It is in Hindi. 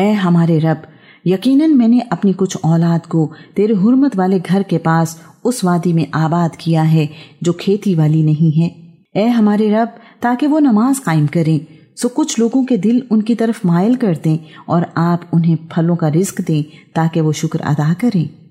ए हमारे रब, यकीनन मैंने अपनी कुछ औलाद को तेरे हुरमत वाले घर के पास उस वादी में आबाद किया है, जो खेती वाली नहीं है। ए हमारे रब, ताकि वो नमाज़ कायम करें, सो कुछ लोगों के दिल उनकी तरफ़ मायल कर दें और आप उन्हें फलों का रिस्क दें, ताकि वो शुक्र अदा करें।